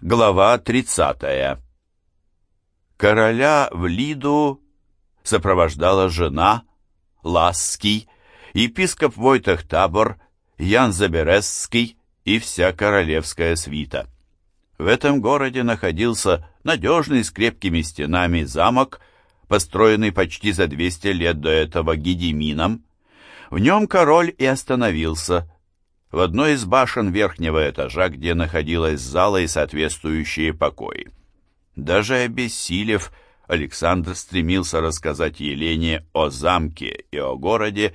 Глава 30. Короля в Лиду сопровождала жена, Ласский, епископ Войтах Табор, Ян Забересский и вся королевская свита. В этом городе находился надежный с крепкими стенами замок, построенный почти за 200 лет до этого Гедемином. В нем король и остановился – в одной из башен верхнего этажа, где находилась зала и соответствующие покои. Даже обессилев, Александр стремился рассказать Елене о замке и о городе,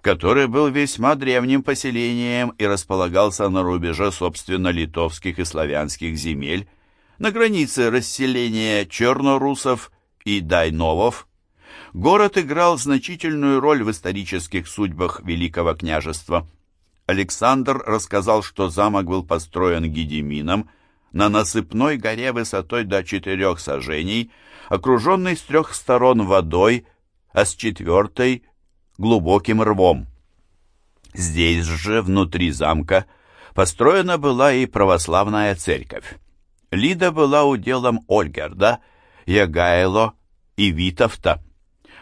который был весьма древним поселением и располагался на рубеже, собственно, литовских и славянских земель, на границе расселения чернорусов и дайновов. Город играл значительную роль в исторических судьбах Великого княжества. Александр рассказал, что замок был построен Гедемином на насыпной горе высотой до четырех сажений, окруженной с трех сторон водой, а с четвертой — глубоким рвом. Здесь же, внутри замка, построена была и православная церковь. Лида была уделом Ольгерда, Ягайло и Витовта.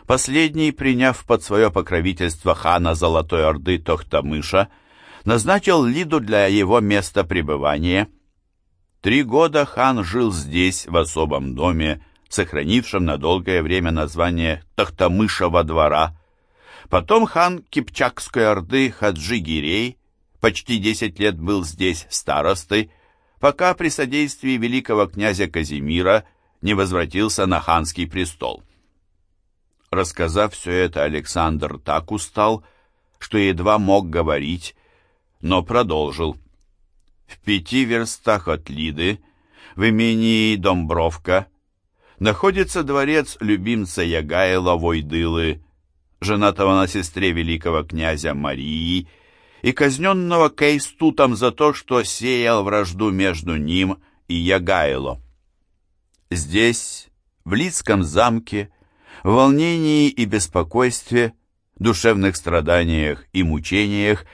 Последний, приняв под свое покровительство хана Золотой Орды Тохтамыша, назначил Лиду для его места пребывания. Три года хан жил здесь, в особом доме, сохранившем на долгое время название Тахтамышева двора. Потом хан Кипчакской Орды Хаджи Гирей почти десять лет был здесь старостой, пока при содействии великого князя Казимира не возвратился на ханский престол. Рассказав все это, Александр так устал, что едва мог говорить, но продолжил. В пяти верстах от Лиды, в имении Домбровка, находится дворец любимца Ягайла Войдылы, женатого на сестре великого князя Марии, и казненного Кейстутом за то, что сеял вражду между ним и Ягайло. Здесь, в Лицком замке, в волнении и беспокойстве, душевных страданиях и мучениях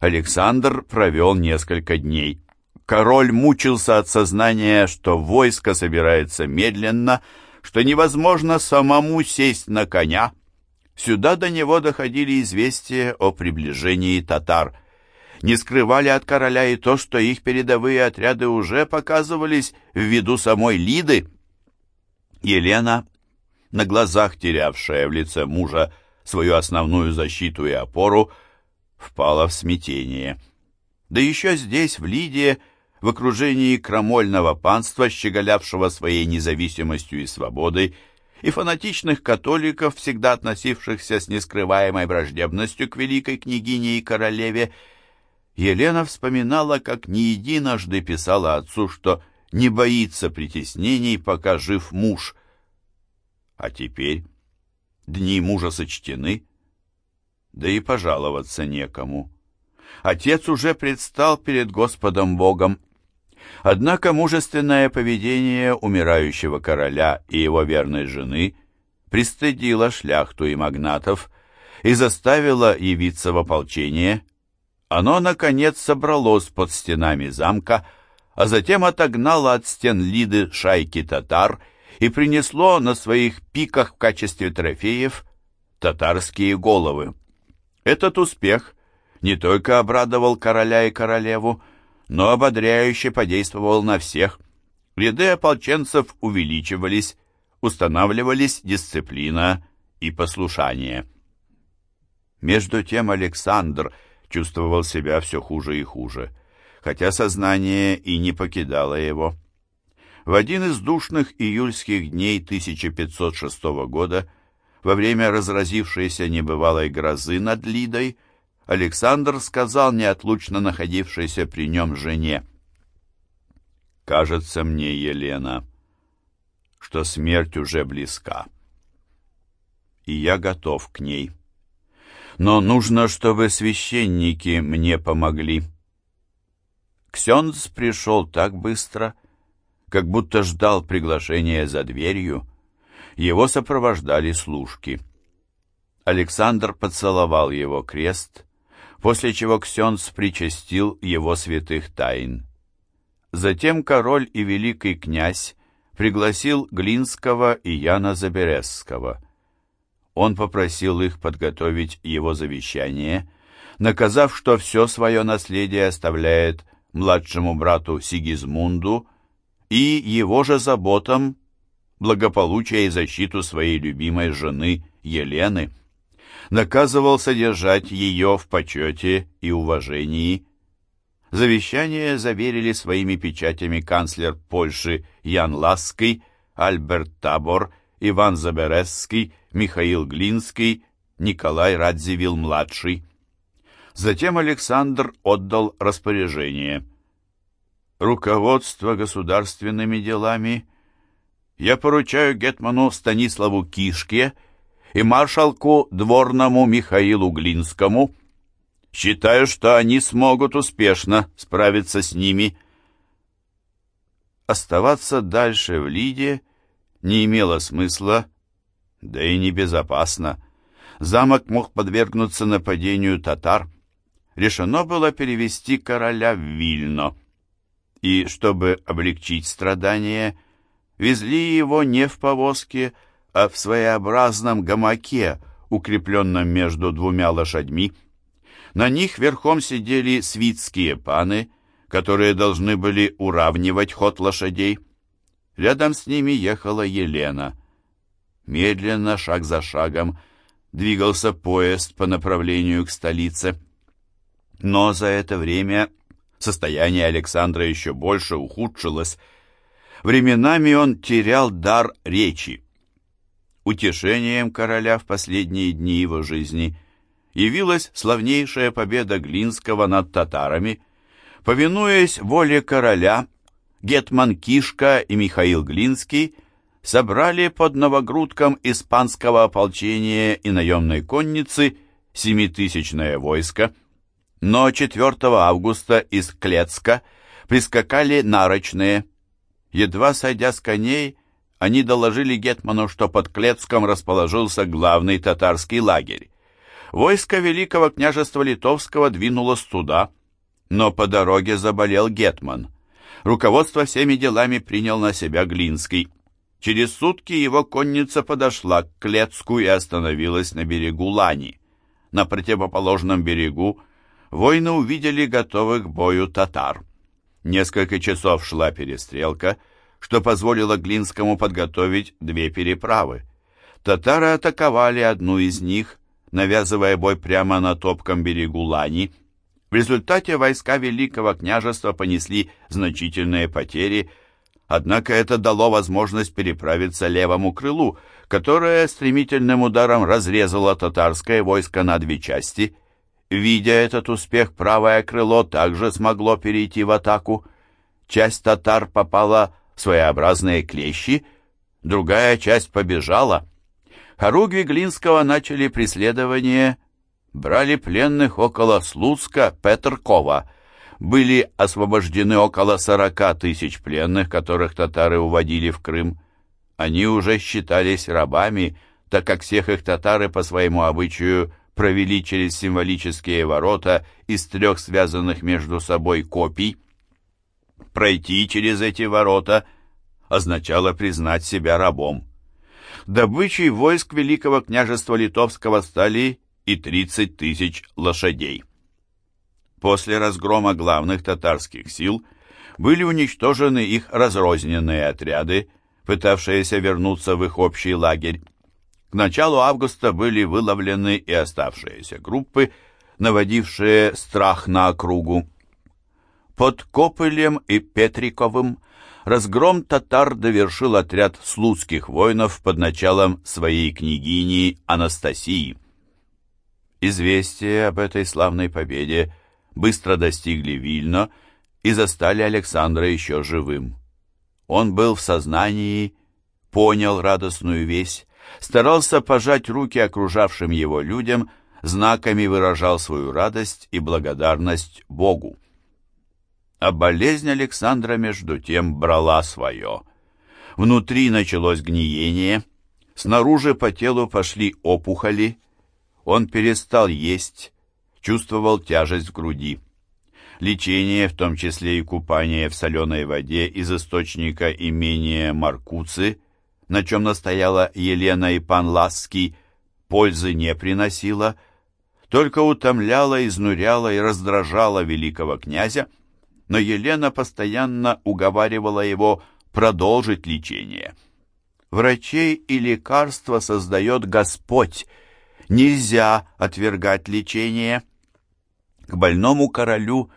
Александр провел несколько дней. Король мучился от сознания, что войско собирается медленно, что невозможно самому сесть на коня. Сюда до него доходили известия о приближении татар. Не скрывали от короля и то, что их передовые отряды уже показывались в виду самой Лиды. Елена, на глазах терявшая в лице мужа свою основную защиту и опору, впала в смятение. Да еще здесь, в Лидии, в окружении крамольного панства, щеголявшего своей независимостью и свободой, и фанатичных католиков, всегда относившихся с нескрываемой враждебностью к великой княгине и королеве, Елена вспоминала, как не единожды писала отцу, что не боится притеснений, пока жив муж. А теперь дни мужа сочтены, да и пожаловаться некому. Отец уже предстал перед Господом Богом. Однако мужественное поведение умирающего короля и его верной жены пристыдило шляхту и магнатов и заставило явиться в ополчение. Оно, наконец, собралось под стенами замка, а затем отогнало от стен Лиды шайки татар и принесло на своих пиках в качестве трофеев татарские головы. Этот успех не только обрадовал короля и королеву, но ободряюще подействовал на всех. Ряды ополченцев увеличивались, устанавливались дисциплина и послушание. Между тем Александр чувствовал себя все хуже и хуже, хотя сознание и не покидало его. В один из душных июльских дней 1506 года во время разразившейся небывалой грозы над Лидой Александр сказал неотлучно находившейся при нем жене, «Кажется мне, Елена, что смерть уже близка, и я готов к ней. Но нужно, чтобы священники мне помогли». Ксенц пришел так быстро, как будто ждал приглашения за дверью, его сопровождали служки. Александр поцеловал его крест, после чего Ксенц причастил его святых тайн. Затем король и великий князь пригласил Глинского и Яна Заберезского. Он попросил их подготовить его завещание, наказав, что все свое наследие оставляет младшему брату Сигизмунду и его же заботам благополучие и защиту своей любимой жены Елены. Наказывал содержать ее в почете и уважении, Завещание заверили своими печатями канцлер Польши Ян Ласский, Альберт Табор, Иван Заберезский, Михаил Глинский, Николай Радзивилл-младший. Затем Александр отдал распоряжение. «Руководство государственными делами я поручаю гетману Станиславу Кишке и маршалку дворному Михаилу Глинскому, Считаю, что они смогут успешно справиться с ними. Оставаться дальше в Лиде не имело смысла, да и небезопасно. Замок мог подвергнуться нападению татар. Решено было перевести короля в Вильно. И, чтобы облегчить страдания, везли его не в повозке, а в своеобразном гамаке, укрепленном между двумя лошадьми. На них верхом сидели свитские паны, которые должны были уравнивать ход лошадей. Рядом с ними ехала Елена. Медленно, шаг за шагом, двигался поезд по направлению к столице. Но за это время состояние Александра еще больше ухудшилось. Временами он терял дар речи. Утешением короля в последние дни его жизни – явилась славнейшая победа Глинского над татарами. Повинуясь воле короля, Гетман Кишка и Михаил Глинский собрали под Новогрудком испанского ополчения и наемной конницы семитысячное войско, но 4 августа из Клецка прискакали нарочные. Едва сойдя с коней, они доложили Гетману, что под Клецком расположился главный татарский лагерь. Войско Великого княжества Литовского двинулось туда, но по дороге заболел Гетман. Руководство всеми делами принял на себя Глинский. Через сутки его конница подошла к Клецку и остановилась на берегу Лани. На противоположном берегу воины увидели готовых к бою татар. Несколько часов шла перестрелка, что позволило Глинскому подготовить две переправы. Татары атаковали одну из них, навязывая бой прямо на топком берегу Лани. В результате войска Великого княжества понесли значительные потери, однако это дало возможность переправиться левому крылу, которое стремительным ударом разрезало татарское войско на две части. Видя этот успех, правое крыло также смогло перейти в атаку. Часть татар попала в своеобразные клещи, другая часть побежала — Хоругви Глинского начали преследование, брали пленных около Слуцка, Петеркова. Были освобождены около сорока тысяч пленных, которых татары уводили в Крым. Они уже считались рабами, так как всех их татары по своему обычаю провели через символические ворота из трех связанных между собой копий. Пройти через эти ворота означало признать себя рабом. Добычей войск Великого княжества Литовского стали и 30 тысяч лошадей. После разгрома главных татарских сил были уничтожены их разрозненные отряды, пытавшиеся вернуться в их общий лагерь. К началу августа были выловлены и оставшиеся группы, наводившие страх на округу. Под Копылем и Петриковым разгром татар довершил отряд слуцких воинов под началом своей княгини Анастасии. Известия об этой славной победе быстро достигли Вильно и застали Александра еще живым. Он был в сознании, понял радостную весть, старался пожать руки окружавшим его людям, знаками выражал свою радость и благодарность Богу. А болезнь Александра, между тем, брала свое. Внутри началось гниение, снаружи по телу пошли опухоли, он перестал есть, чувствовал тяжесть в груди. Лечение, в том числе и купание в соленой воде из источника имения Маркуцы, на чем настояла Елена и пан Ласский, пользы не приносило, только утомляло, изнуряло и раздражало великого князя, но Елена постоянно уговаривала его продолжить лечение. Врачей и лекарства создает Господь, нельзя отвергать лечение. К больному королю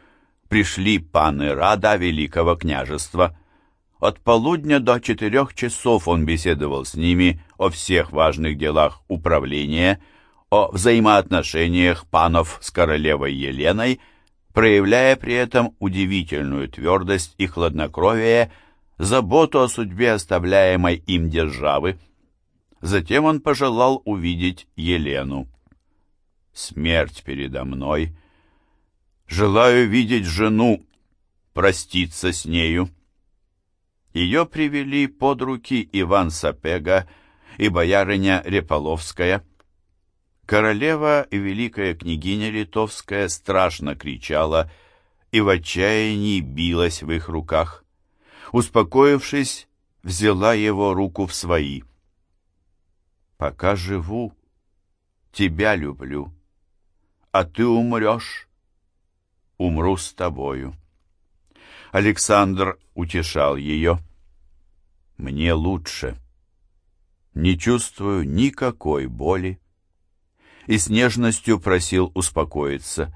пришли паны Рада Великого княжества. От полудня до четырех часов он беседовал с ними о всех важных делах управления, о взаимоотношениях панов с королевой Еленой, проявляя при этом удивительную твердость и хладнокровие, заботу о судьбе оставляемой им державы. Затем он пожелал увидеть Елену. «Смерть передо мной. Желаю видеть жену, проститься с нею». Ее привели под руки Иван Сапега и боярыня Реполовская. Королева и великая княгиня Литовская страшно кричала и в отчаянии билась в их руках. Успокоившись, взяла его руку в свои. «Пока живу, тебя люблю, а ты умрешь, умру с тобою». Александр утешал ее. «Мне лучше. Не чувствую никакой боли». И с нежностью просил успокоиться.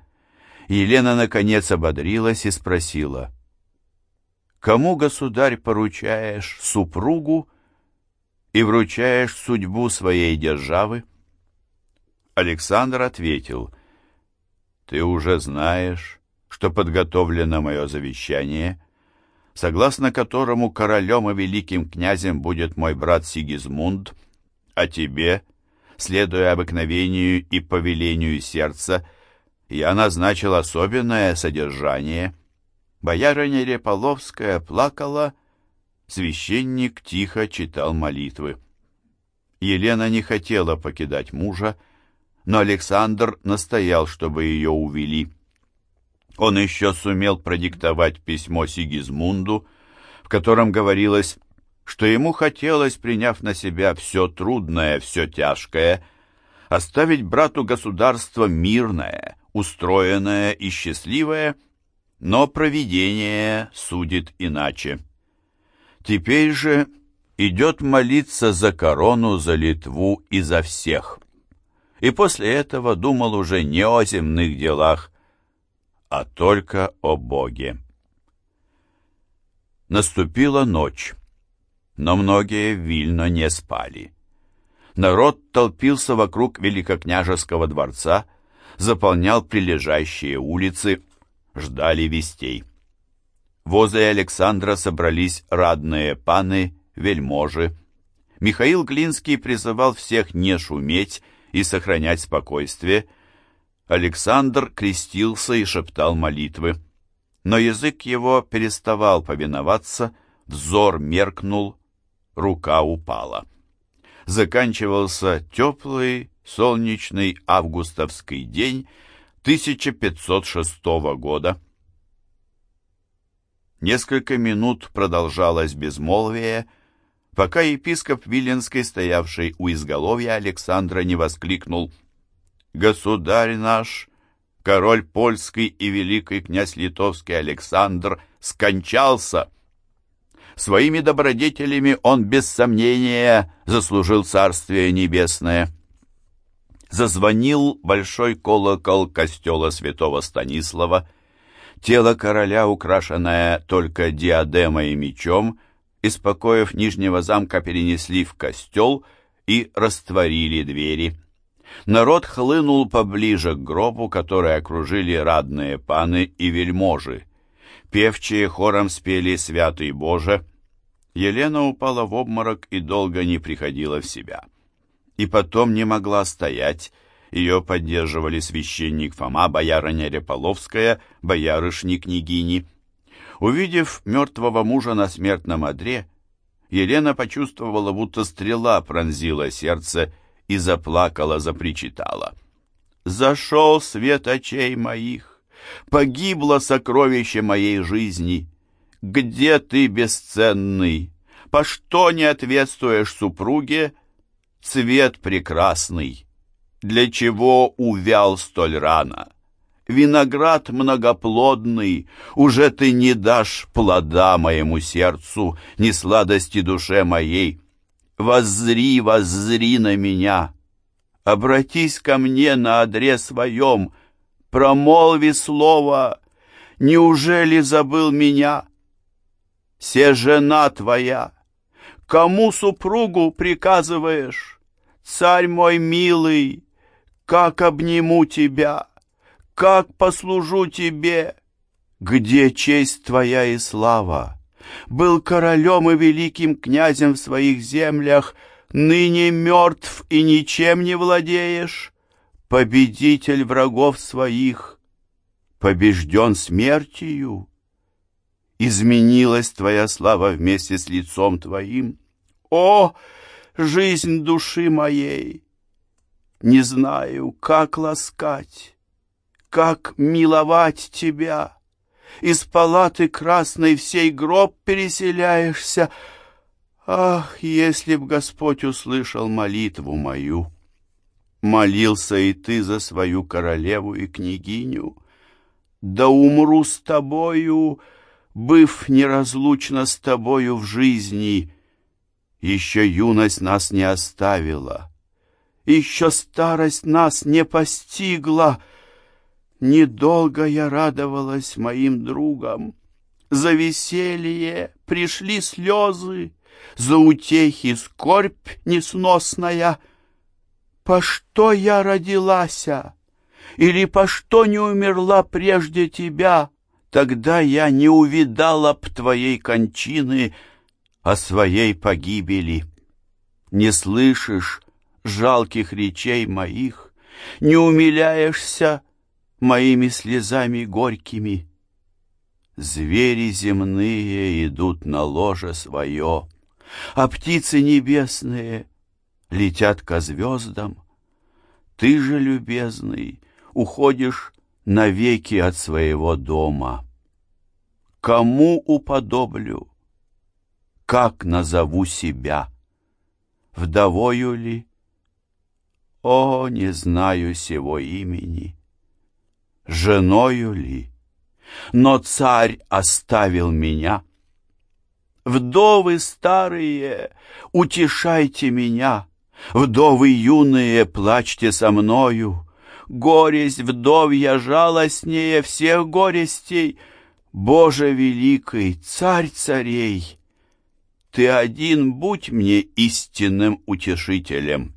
Елена, наконец, ободрилась и спросила. «Кому, государь, поручаешь супругу и вручаешь судьбу своей державы?» Александр ответил. «Ты уже знаешь, что подготовлено мое завещание, согласно которому королем и великим князем будет мой брат Сигизмунд, а тебе, следуя обыкновению и повелению сердца, я назначил особенное содержание. Боярыня Реполовская плакала, священник тихо читал молитвы. Елена не хотела покидать мужа, но Александр настоял, чтобы ее увели. Он еще сумел продиктовать письмо Сигизмунду, в котором говорилось, что ему хотелось, приняв на себя все трудное, все тяжкое, оставить брату государство мирное, устроенное и счастливое, но провидение судит иначе. Теперь же идет молиться за корону, за Литву и за всех. И после этого думал уже не о земных делах, а только о Боге. Наступила ночь, но многие в Вильно не спали. Народ толпился вокруг Великокняжеского дворца, заполнял прилежащие улицы, ждали вестей. Возле Александра собрались радные паны, вельможи. Михаил Глинский призывал всех не шуметь и сохранять спокойствие, Александр крестился и шептал молитвы. Но язык его переставал повиноваться, взор меркнул, рука упала. Заканчивался теплый, солнечный августовский день 1506 года. Несколько минут продолжалось безмолвие, пока епископ Виленский, стоявший у изголовья Александра, не воскликнул — Государь наш, король польский и великий князь литовский Александр скончался. Своими добродетелями он без сомнения заслужил Царствие Небесное. Зазвонил большой колокол костела святого Станислава. Тело короля, украшенное только диадемой и мечом, из покоев Нижнего замка перенесли в костел и растворили двери. Народ хлынул поближе к гробу, который окружили радные паны и вельможи. Певчие хором спели «Святый Боже». Елена упала в обморок и долго не приходила в себя. И потом не могла стоять, ее поддерживали священник Фома, боярыня Реполовская, боярышни княгини. Увидев мертвого мужа на смертном одре, Елена почувствовала, будто стрела пронзила сердце и заплакала, запричитала. «Зашел свет очей моих, Погибло сокровище моей жизни. Где ты, бесценный? По что не ответствуешь супруге? Цвет прекрасный. Для чего увял столь рано? Виноград многоплодный, уже ты не дашь плода моему сердцу, ни сладости душе моей. Воззри, воззри на меня, обратись ко мне на адрес своем, промолви слово, неужели забыл меня? Се жена твоя, кому супругу приказываешь? Царь мой милый, как обниму тебя!» как послужу тебе? Где честь твоя и слава? Был королем и великим князем в своих землях, ныне мертв и ничем не владеешь. Победитель врагов своих, побежден смертью. Изменилась твоя слава вместе с лицом твоим. О, жизнь души моей! Не знаю, как ласкать как миловать тебя! Из палаты красной всей гроб переселяешься. Ах, если б Господь услышал молитву мою! Молился и ты за свою королеву и княгиню. Да умру с тобою, быв неразлучно с тобою в жизни. Еще юность нас не оставила, еще старость нас не постигла — Недолго я радовалась моим другам. За веселье пришли слезы, За утехи скорбь несносная. По что я родилась? Или по что не умерла прежде тебя? Тогда я не увидала б твоей кончины, О своей погибели. Не слышишь жалких речей моих, Не умиляешься моими слезами горькими. Звери земные идут на ложе свое, а птицы небесные летят ко звездам. Ты же, любезный, уходишь навеки от своего дома. Кому уподоблю? Как назову себя? Вдовою ли? О, не знаю сего имени женою ли? Но царь оставил меня. Вдовы старые, утешайте меня, Вдовы юные, плачьте со мною, Горесть вдовья жалостнее всех горестей, Боже великий, царь царей, Ты один будь мне истинным утешителем.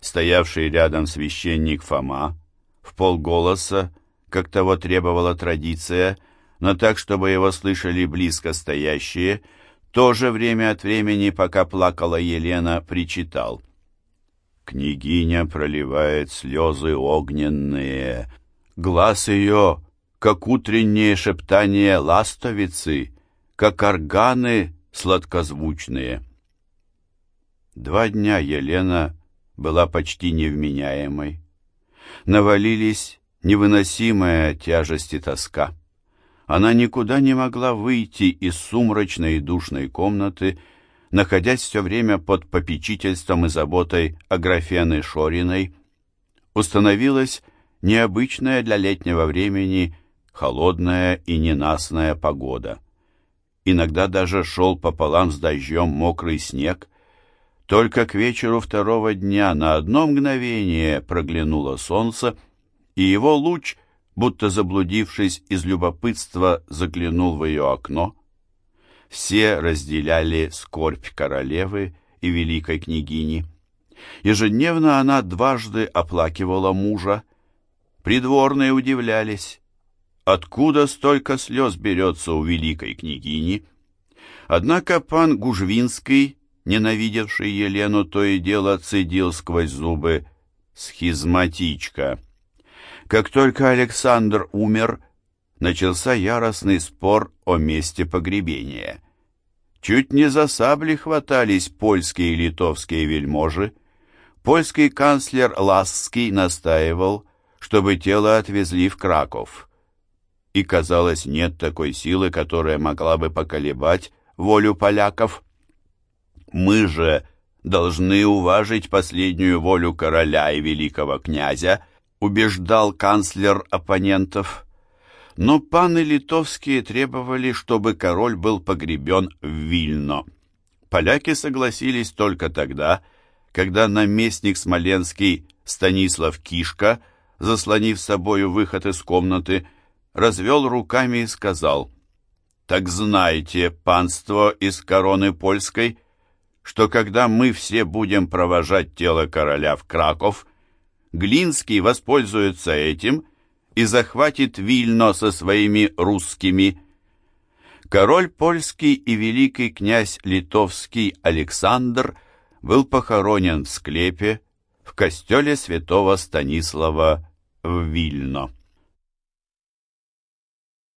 Стоявший рядом священник Фома в полголоса, как того требовала традиция, но так, чтобы его слышали близко стоящие, тоже время от времени, пока плакала Елена, причитал. Княгиня проливает слезы огненные, глаз ее, как утреннее шептание ластовицы, как органы сладкозвучные. Два дня Елена была почти невменяемой навалились невыносимая тяжесть и тоска. Она никуда не могла выйти из сумрачной и душной комнаты, находясь все время под попечительством и заботой Аграфены Шориной. Установилась необычная для летнего времени холодная и ненастная погода. Иногда даже шел пополам с дождем мокрый снег, только к вечеру второго дня на одно мгновение проглянуло солнце, и его луч, будто заблудившись из любопытства, заглянул в ее окно. Все разделяли скорбь королевы и великой княгини. Ежедневно она дважды оплакивала мужа. Придворные удивлялись, откуда столько слез берется у великой княгини. Однако пан Гужвинский ненавидевший Елену, то и дело цедил сквозь зубы «схизматичка». Как только Александр умер, начался яростный спор о месте погребения. Чуть не за сабли хватались польские и литовские вельможи. Польский канцлер Ласский настаивал, чтобы тело отвезли в Краков, и, казалось, нет такой силы, которая могла бы поколебать волю поляков. Мы же должны уважить последнюю волю короля и великого князя, убеждал канцлер оппонентов. Но паны литовские требовали, чтобы король был погребен в Вильно. Поляки согласились только тогда, когда наместник Смоленский Станислав Кишка, заслонив собою выход из комнаты, развел руками и сказал, «Так знайте, панство из короны польской, что когда мы все будем провожать тело короля в Краков, Глинский воспользуется этим и захватит Вильно со своими русскими. Король польский и великий князь литовский Александр был похоронен в склепе в костеле святого Станислава в Вильно.